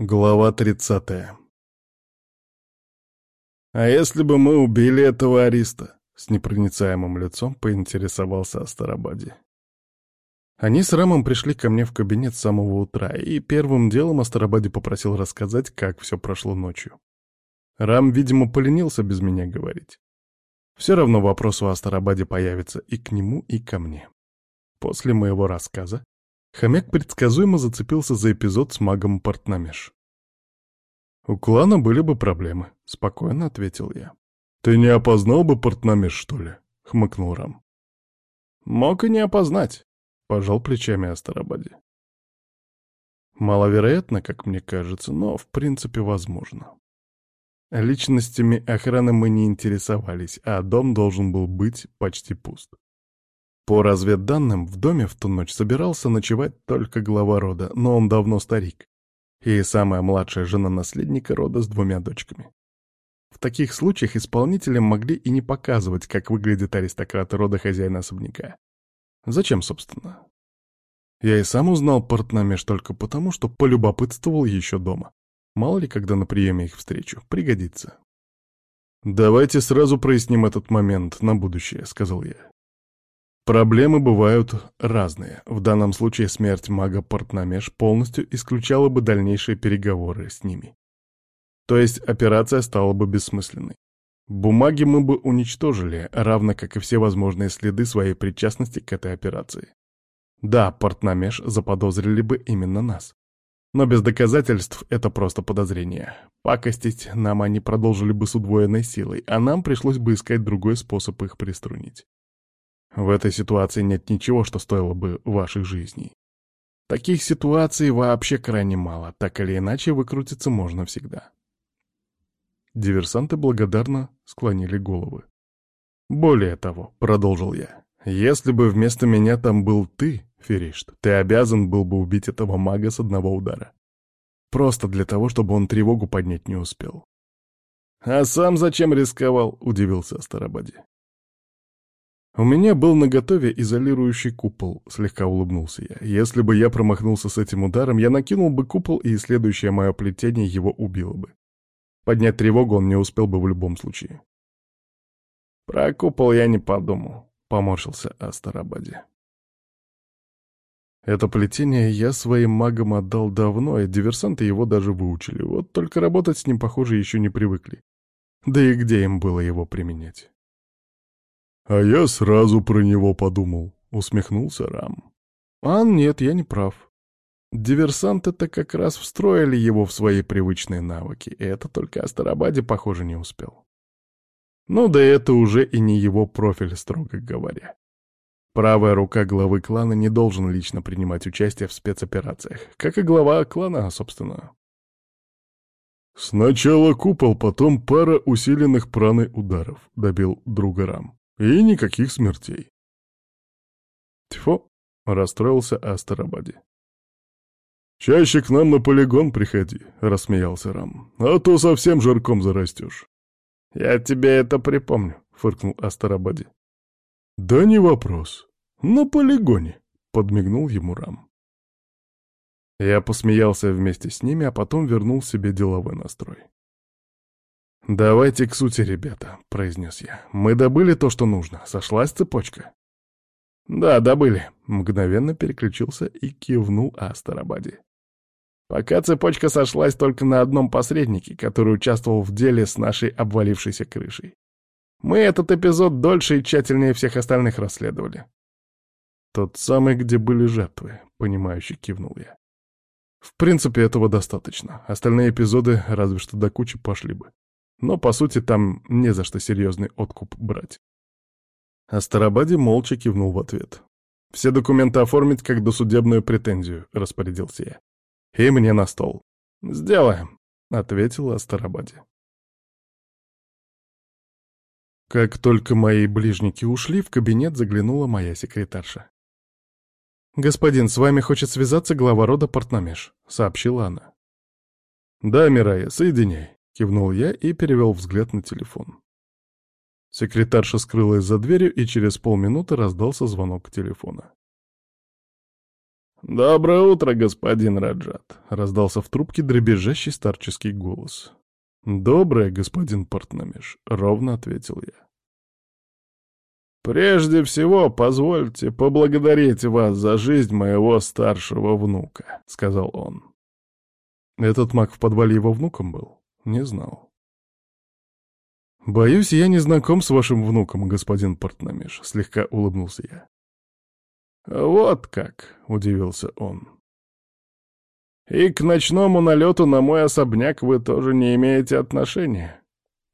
Глава 30 «А если бы мы убили этого ариста?» — с непроницаемым лицом поинтересовался Астарабаде. Они с Рамом пришли ко мне в кабинет с самого утра, и первым делом Астарабаде попросил рассказать, как все прошло ночью. Рам, видимо, поленился без меня говорить. Все равно вопрос у Астарабаде появится и к нему, и ко мне. После моего рассказа Хомяк предсказуемо зацепился за эпизод с магом Портнамеш. «У клана были бы проблемы», — спокойно ответил я. «Ты не опознал бы Портнамеш, что ли?» — хмыкнул Рам. «Мог и не опознать», — пожал плечами Астарабаде. Маловероятно, как мне кажется, но в принципе возможно. Личностями охраны мы не интересовались, а дом должен был быть почти пуст. По разведданным, в доме в ту ночь собирался ночевать только глава рода, но он давно старик. И самая младшая жена наследника рода с двумя дочками. В таких случаях исполнителям могли и не показывать, как выглядит аристократ рода хозяина особняка. Зачем, собственно? Я и сам узнал Портнамеш только потому, что полюбопытствовал еще дома. Мало ли, когда на приеме их встречу. Пригодится. «Давайте сразу проясним этот момент на будущее», — сказал я. Проблемы бывают разные. В данном случае смерть мага Портнамеш полностью исключала бы дальнейшие переговоры с ними. То есть операция стала бы бессмысленной. Бумаги мы бы уничтожили, равно как и все возможные следы своей причастности к этой операции. Да, Портнамеш заподозрили бы именно нас. Но без доказательств это просто подозрение. Пакостить нам они продолжили бы с удвоенной силой, а нам пришлось бы искать другой способ их приструнить. В этой ситуации нет ничего, что стоило бы ваших жизней. Таких ситуаций вообще крайне мало, так или иначе выкрутиться можно всегда. Диверсанты благодарно склонили головы. «Более того», — продолжил я, — «если бы вместо меня там был ты, Феришт, ты обязан был бы убить этого мага с одного удара. Просто для того, чтобы он тревогу поднять не успел». «А сам зачем рисковал?» — удивился Старобади. «У меня был наготове изолирующий купол», — слегка улыбнулся я. «Если бы я промахнулся с этим ударом, я накинул бы купол, и следующее мое плетение его убило бы. Поднять тревогу он не успел бы в любом случае». «Про купол я не подумал», — поморщился Астарабаде. Это плетение я своим магам отдал давно, и диверсанты его даже выучили. Вот только работать с ним, похоже, еще не привыкли. Да и где им было его применять? «А я сразу про него подумал», — усмехнулся Рам. «А нет, я не прав. Диверсанты-то как раз встроили его в свои привычные навыки, и это только Астарабаде, похоже, не успел. Ну да это уже и не его профиль, строго говоря. Правая рука главы клана не должен лично принимать участие в спецоперациях, как и глава клана, собственно. «Сначала купол, потом пара усиленных праной ударов», — добил друга Рам. И никаких смертей. Тьфу, расстроился Астарабади. «Чаще к нам на полигон приходи», — рассмеялся Рам. «А то совсем жарком зарастешь». «Я тебе это припомню», — фыркнул Астарабади. «Да не вопрос. На полигоне», — подмигнул ему Рам. Я посмеялся вместе с ними, а потом вернул себе деловой настрой. «Давайте к сути, ребята», — произнес я. «Мы добыли то, что нужно. Сошлась цепочка?» «Да, добыли», — мгновенно переключился и кивнул Астарабаде. «Пока цепочка сошлась только на одном посреднике, который участвовал в деле с нашей обвалившейся крышей. Мы этот эпизод дольше и тщательнее всех остальных расследовали». «Тот самый, где были жертвы», — понимающе кивнул я. «В принципе, этого достаточно. Остальные эпизоды разве что до кучи пошли бы. Но, по сути, там не за что серьезный откуп брать. Астарабаде молча кивнул в ответ. «Все документы оформить как досудебную претензию», — распорядился я. «И мне на стол». «Сделаем», — ответил Астарабаде. Как только мои ближники ушли, в кабинет заглянула моя секретарша. «Господин, с вами хочет связаться глава рода Портнамеш», — сообщила она. «Да, Мирая, соединяй», Кивнул я и перевел взгляд на телефон. Секретарша скрылась за дверью, и через полминуты раздался звонок телефона. «Доброе утро, господин Раджат», — раздался в трубке дребезжащий старческий голос. «Доброе, господин Портнамеш», — ровно ответил я. «Прежде всего, позвольте поблагодарить вас за жизнь моего старшего внука», — сказал он. Этот маг в подвале его внуком был? Не знал. «Боюсь, я не знаком с вашим внуком, господин Портнамеш», — слегка улыбнулся я. «Вот как!» — удивился он. «И к ночному налету на мой особняк вы тоже не имеете отношения?»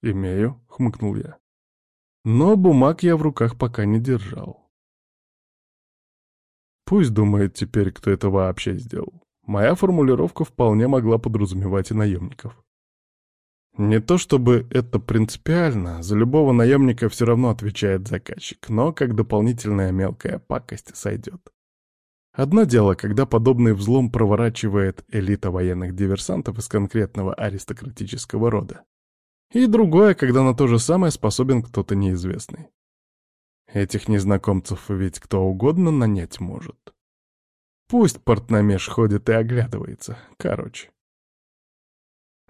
«Имею», — хмыкнул я. «Но бумаг я в руках пока не держал». Пусть думает теперь, кто это вообще сделал. Моя формулировка вполне могла подразумевать и наемников. Не то чтобы это принципиально, за любого наемника все равно отвечает заказчик, но как дополнительная мелкая пакость сойдет. Одно дело, когда подобный взлом проворачивает элита военных диверсантов из конкретного аристократического рода. И другое, когда на то же самое способен кто-то неизвестный. Этих незнакомцев ведь кто угодно нанять может. Пусть портномеш ходит и оглядывается. Короче.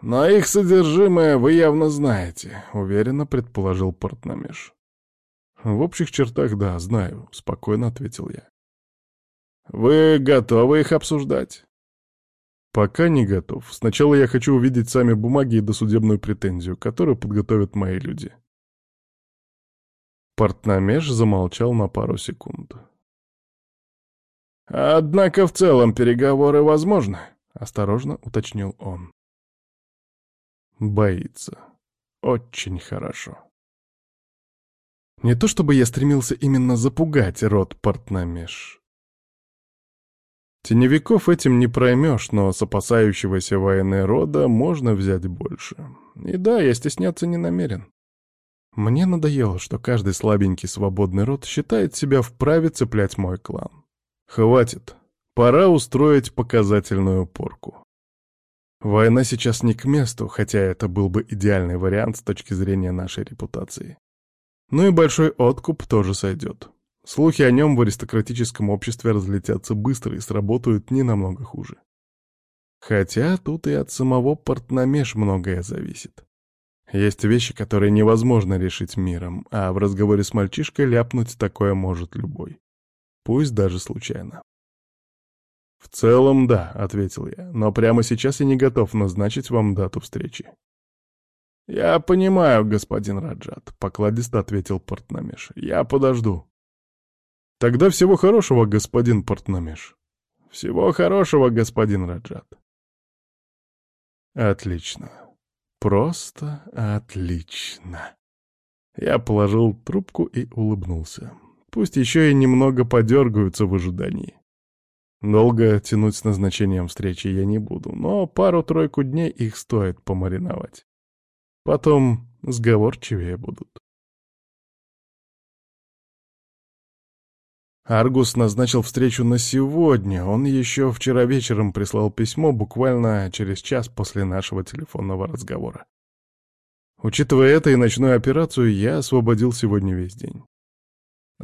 «Но их содержимое вы явно знаете», — уверенно предположил Портномеш. «В общих чертах, да, знаю», — спокойно ответил я. «Вы готовы их обсуждать?» «Пока не готов. Сначала я хочу увидеть сами бумаги и досудебную претензию, которую подготовят мои люди». Портномеш замолчал на пару секунд. «Однако в целом переговоры возможны», — осторожно уточнил он. Боится. Очень хорошо. Не то чтобы я стремился именно запугать род Портнамеш. Теневиков этим не проймешь, но с опасающегося военной рода можно взять больше. И да, я стесняться не намерен. Мне надоело, что каждый слабенький свободный род считает себя вправе цеплять мой клан. Хватит. Пора устроить показательную порку. Война сейчас не к месту, хотя это был бы идеальный вариант с точки зрения нашей репутации. Ну и большой откуп тоже сойдет. Слухи о нем в аристократическом обществе разлетятся быстро и сработают не намного хуже. Хотя тут и от самого Портнамеш многое зависит. Есть вещи, которые невозможно решить миром, а в разговоре с мальчишкой ляпнуть такое может любой. Пусть даже случайно. «В целом, да», — ответил я, — «но прямо сейчас я не готов назначить вам дату встречи». «Я понимаю, господин Раджат», — покладисто ответил Портнамеш. «Я подожду». «Тогда всего хорошего, господин Портнамеш». «Всего хорошего, господин Раджат». «Отлично. Просто отлично». Я положил трубку и улыбнулся. Пусть еще и немного подергаются в ожидании. Долго тянуть с назначением встречи я не буду, но пару-тройку дней их стоит помариновать. Потом сговорчивее будут. Аргус назначил встречу на сегодня. Он еще вчера вечером прислал письмо буквально через час после нашего телефонного разговора. Учитывая это и ночную операцию, я освободил сегодня весь день.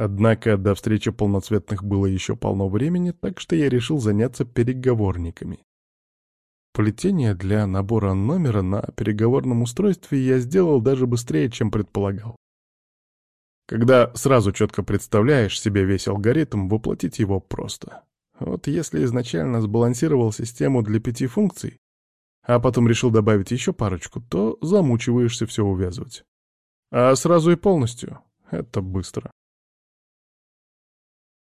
Однако до встречи полноцветных было еще полно времени, так что я решил заняться переговорниками. Плетение для набора номера на переговорном устройстве я сделал даже быстрее, чем предполагал. Когда сразу четко представляешь себе весь алгоритм, воплотить его просто. Вот если изначально сбалансировал систему для пяти функций, а потом решил добавить еще парочку, то замучиваешься все увязывать. А сразу и полностью — это быстро.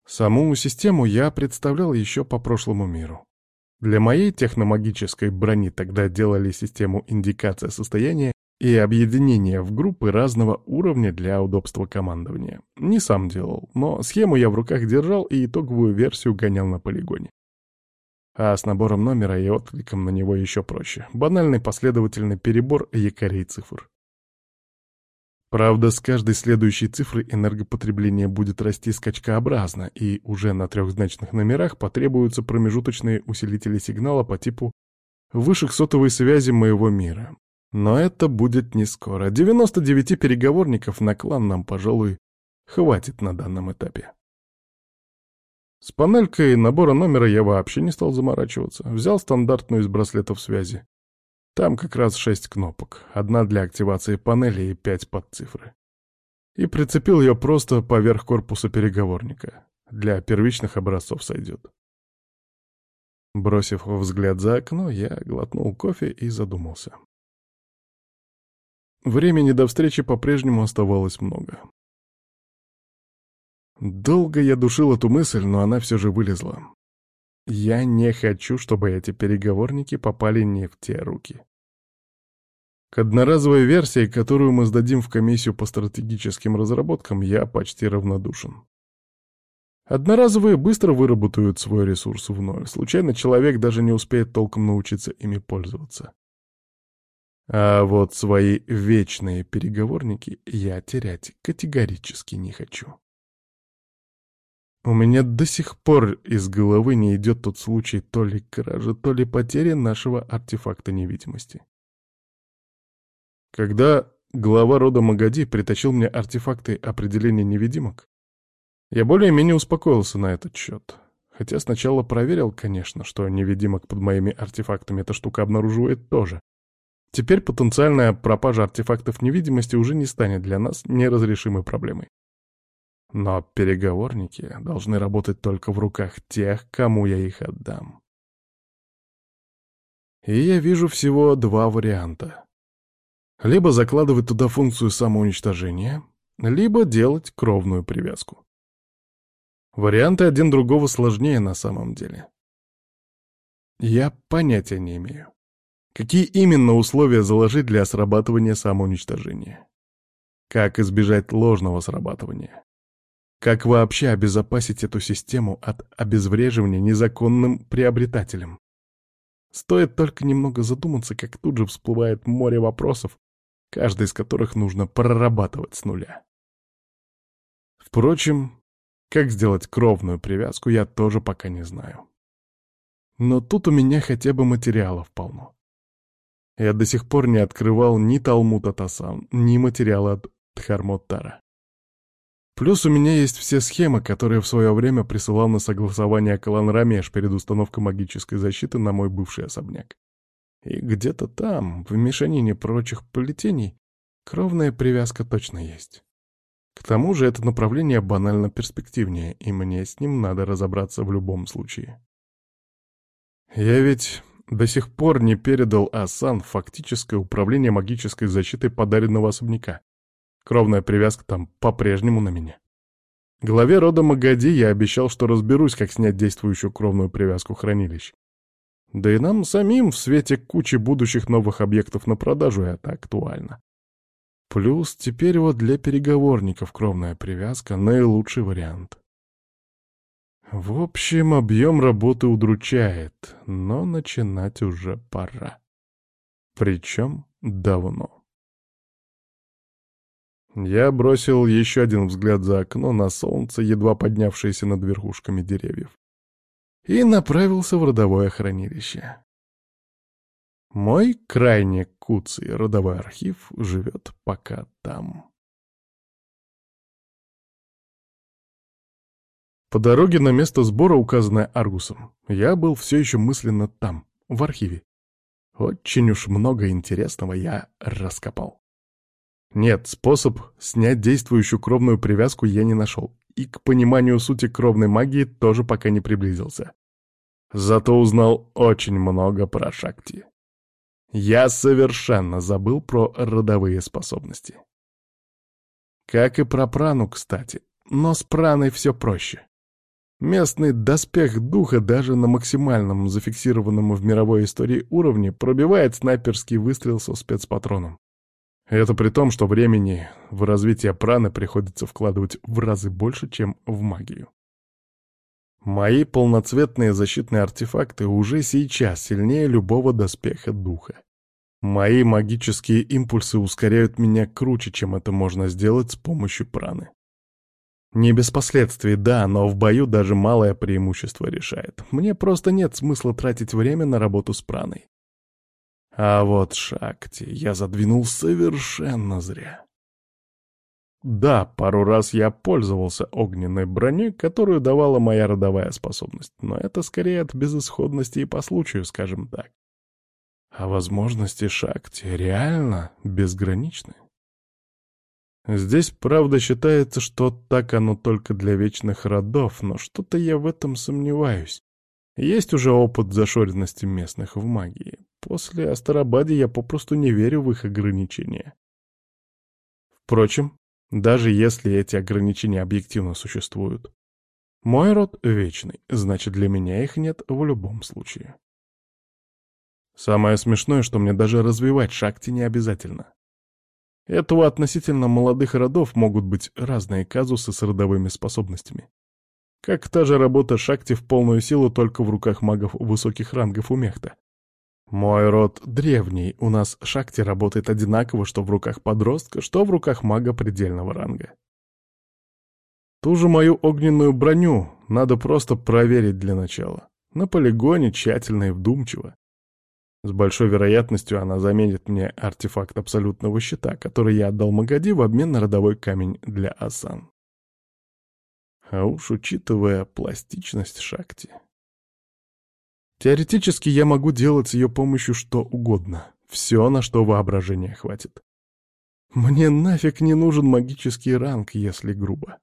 Саму систему я представлял еще по прошлому миру. Для моей техномагической брони тогда делали систему индикация состояния и объединения в группы разного уровня для удобства командования. Не сам делал, но схему я в руках держал и итоговую версию гонял на полигоне. А с набором номера и откликом на него еще проще. Банальный последовательный перебор якорей цифр. Правда, с каждой следующей цифрой энергопотребление будет расти скачкообразно, и уже на трехзначных номерах потребуются промежуточные усилители сигнала по типу высших сотовой связи моего мира. Но это будет не скоро. 99 переговорников на клан нам, пожалуй, хватит на данном этапе. С панелькой набора номера я вообще не стал заморачиваться. Взял стандартную из браслетов связи. Там как раз шесть кнопок. Одна для активации панели и пять под цифры. И прицепил ее просто поверх корпуса переговорника. Для первичных образцов сойдет. Бросив взгляд за окно, я глотнул кофе и задумался. Времени до встречи по-прежнему оставалось много. Долго я душил эту мысль, но она все же вылезла. Я не хочу, чтобы эти переговорники попали не в те руки. К одноразовой версии, которую мы сдадим в комиссию по стратегическим разработкам, я почти равнодушен. Одноразовые быстро выработают свой ресурс в ноль. Случайно человек даже не успеет толком научиться ими пользоваться. А вот свои вечные переговорники я терять категорически не хочу. У меня до сих пор из головы не идет тот случай то ли кражи, то ли потери нашего артефакта невидимости. Когда глава рода Магади притащил мне артефакты определения невидимок, я более-менее успокоился на этот счет. Хотя сначала проверил, конечно, что невидимок под моими артефактами эта штука обнаруживает тоже. Теперь потенциальная пропажа артефактов невидимости уже не станет для нас неразрешимой проблемой. Но переговорники должны работать только в руках тех, кому я их отдам. И я вижу всего два варианта. Либо закладывать туда функцию самоуничтожения, либо делать кровную привязку. Варианты один другого сложнее на самом деле. Я понятия не имею. Какие именно условия заложить для срабатывания самоуничтожения? Как избежать ложного срабатывания? Как вообще обезопасить эту систему от обезвреживания незаконным приобретателем? Стоит только немного задуматься, как тут же всплывает море вопросов, каждый из которых нужно прорабатывать с нуля. Впрочем, как сделать кровную привязку, я тоже пока не знаю. Но тут у меня хотя бы материалов полно. Я до сих пор не открывал ни Талмуд от ни материала от Дхармоттара. Плюс у меня есть все схемы, которые в свое время присылал на согласование Калан Рамеш перед установкой магической защиты на мой бывший особняк. И где-то там, в мешанине прочих плетений, кровная привязка точно есть. К тому же это направление банально перспективнее, и мне с ним надо разобраться в любом случае. Я ведь до сих пор не передал Асан фактическое управление магической защитой подаренного особняка. Кровная привязка там по-прежнему на меня. Главе рода Магади я обещал, что разберусь, как снять действующую кровную привязку хранилищ. Да и нам самим в свете кучи будущих новых объектов на продажу это актуально. Плюс теперь вот для переговорников кровная привязка — наилучший вариант. В общем, объем работы удручает, но начинать уже пора. Причем давно. Я бросил еще один взгляд за окно на солнце, едва поднявшееся над верхушками деревьев, и направился в родовое хранилище. Мой крайне куцый родовой архив живет пока там. По дороге на место сбора, указанное Аргусом, я был все еще мысленно там, в архиве. Очень уж много интересного я раскопал. Нет, способ снять действующую кровную привязку я не нашел, и к пониманию сути кровной магии тоже пока не приблизился. Зато узнал очень много про Шакти. Я совершенно забыл про родовые способности. Как и про прану, кстати, но с праной все проще. Местный доспех духа даже на максимальном зафиксированном в мировой истории уровне пробивает снайперский выстрел со спецпатроном. Это при том, что времени в развитие праны приходится вкладывать в разы больше, чем в магию. Мои полноцветные защитные артефакты уже сейчас сильнее любого доспеха духа. Мои магические импульсы ускоряют меня круче, чем это можно сделать с помощью праны. Не без последствий, да, но в бою даже малое преимущество решает. Мне просто нет смысла тратить время на работу с праной. А вот Шакти я задвинул совершенно зря. да, пару раз я пользовался огненной броней, которую давала моя родовая способность, но это скорее от безысходности и по случаю, скажем так. А возможности Шакти реально безграничны. Здесь, правда, считается, что так оно только для вечных родов, но что-то я в этом сомневаюсь. Есть уже опыт зашоренности местных в магии. После Астарабаде я попросту не верю в их ограничения. Впрочем, даже если эти ограничения объективно существуют, мой род вечный, значит, для меня их нет в любом случае. Самое смешное, что мне даже развивать шахти не обязательно. Это у относительно молодых родов могут быть разные казусы с родовыми способностями. Как та же работа шахти в полную силу только в руках магов высоких рангов у мехта. Мой род древний, у нас шахти работает одинаково что в руках подростка, что в руках мага предельного ранга. Ту же мою огненную броню надо просто проверить для начала. На полигоне тщательно и вдумчиво. С большой вероятностью она заменит мне артефакт абсолютного щита, который я отдал Магади в обмен на родовой камень для Асан. А уж учитывая пластичность Шакти... Теоретически я могу делать с ее помощью что угодно. Все, на что воображение хватит. Мне нафиг не нужен магический ранг, если грубо.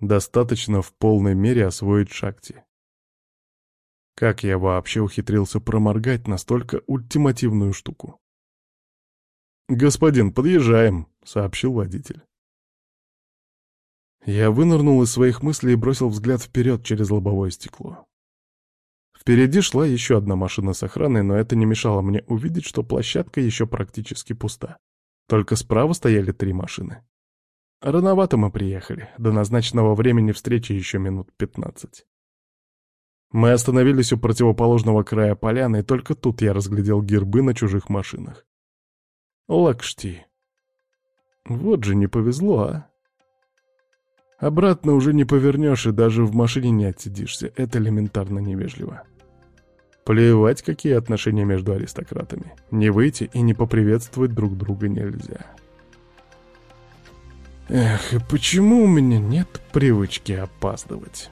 Достаточно в полной мере освоить Шакти. Как я вообще ухитрился проморгать настолько ультимативную штуку? «Господин, подъезжаем», — сообщил водитель. Я вынырнул из своих мыслей и бросил взгляд вперед через лобовое стекло. Впереди шла еще одна машина с охраной, но это не мешало мне увидеть, что площадка еще практически пуста. Только справа стояли три машины. Рановато мы приехали, до назначенного времени встречи еще минут пятнадцать. Мы остановились у противоположного края поляны, и только тут я разглядел гербы на чужих машинах. Лакшти. Вот же не повезло, а. Обратно уже не повернешь и даже в машине не отсидишься. Это элементарно невежливо. Плевать, какие отношения между аристократами. Не выйти и не поприветствовать друг друга нельзя. Эх, и почему у меня нет привычки опаздывать?